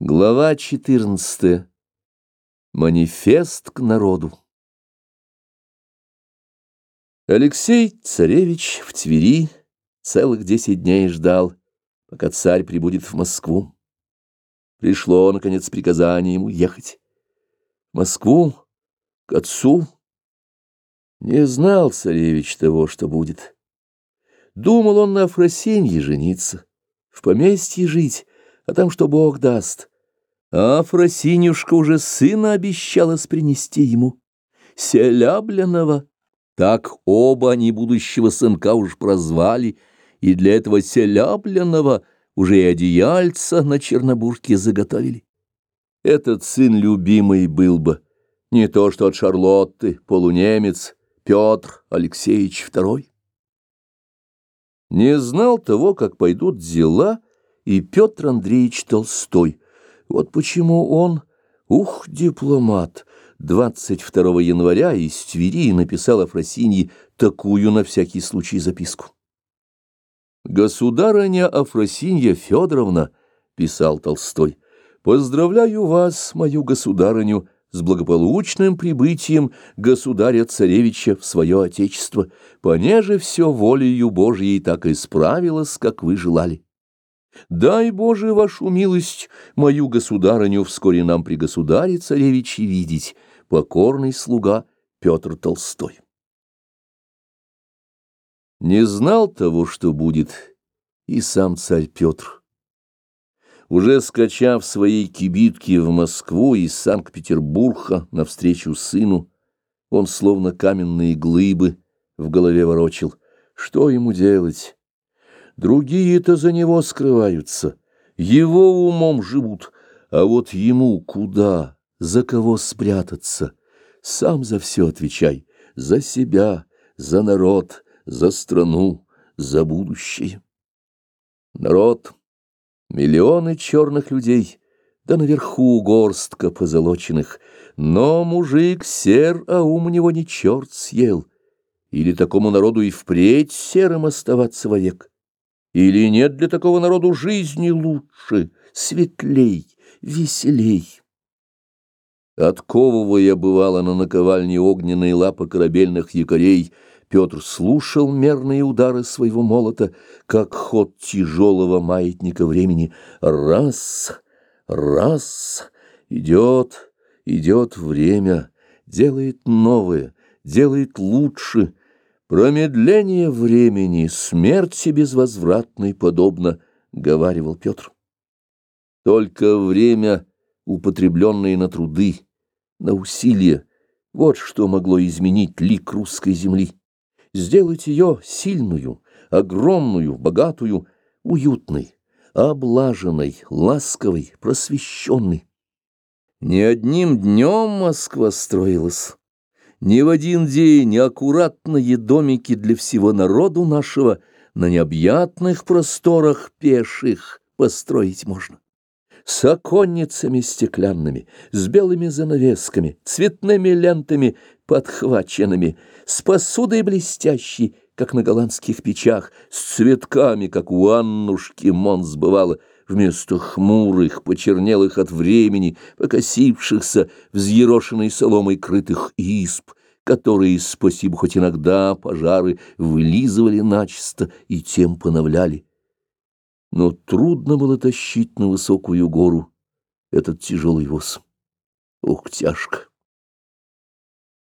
Глава 14. Манифест к народу. Алексей Царевич в Твери целых десять дней ждал, пока царь прибудет в Москву. Пришло, наконец, приказание ему ехать. В Москву, к отцу. Не знал царевич того, что будет. Думал он на Афросинье жениться, в поместье жить, а там что Бог даст. А Фросинюшка уже сына обещалась принести ему, Селябленного. Так оба они будущего сынка уж прозвали, и для этого Селябленного уже и одеяльца на Чернобурге заготовили. Этот сын любимый был бы, не то что от Шарлотты, полунемец, Петр Алексеевич II. Не знал того, как пойдут дела, — и Петр Андреевич Толстой. Вот почему он, ух, дипломат, 22 января из Твери написал Афросинье такую на всякий случай записку. «Государыня Афросинья Федоровна», — писал Толстой, — «поздравляю вас, мою государыню, с благополучным прибытием государя-царевича в свое отечество, понеже все волею Божьей так исправилось, как вы желали. Дай, Боже, вашу милость, мою государыню вскоре нам при государе царевиче видеть, покорный слуга Петр Толстой. Не знал того, что будет, и сам царь Петр. Уже скачав своей кибитки в Москву из Санкт-Петербурга навстречу сыну, он словно каменные глыбы в голове ворочил. Что ему делать? Другие-то за него скрываются, его умом живут, а вот ему куда, за кого спрятаться? Сам за все отвечай, за себя, за народ, за страну, за будущее. Народ, миллионы черных людей, да наверху горстка позолоченных, но мужик сер, а ум у него не черт съел. Или такому народу и впредь серым оставаться вовек? Или нет для такого народу жизни лучше, светлей, веселей? Отковывая, бывало, на наковальне огненные лапы корабельных якорей, Петр слушал мерные удары своего молота, как ход тяжелого маятника времени. Раз, раз, идет, идет время, делает новое, делает лучше — Промедление времени, смерти безвозвратной подобно, — говаривал Петр. Только время, употребленное на труды, на усилия, вот что могло изменить лик русской земли, сделать ее сильную, огромную, богатую, уютной, облаженной, ласковой, просвещенной. Не одним днем Москва строилась. Ни в один день аккуратные домики для всего народу нашего на необъятных просторах пеших построить можно. С оконницами стеклянными, с белыми занавесками, цветными лентами подхваченными, с посудой блестящей, как на голландских печах, с цветками, как у Аннушки Монс бывало, вместо хмурых, почернелых от времени, покосившихся, взъерошенной соломой крытых исп, которые, спасибо хоть иногда, пожары вылизывали начисто и тем поновляли. Но трудно было тащить на высокую гору этот тяжелый воз. Ух, тяжко!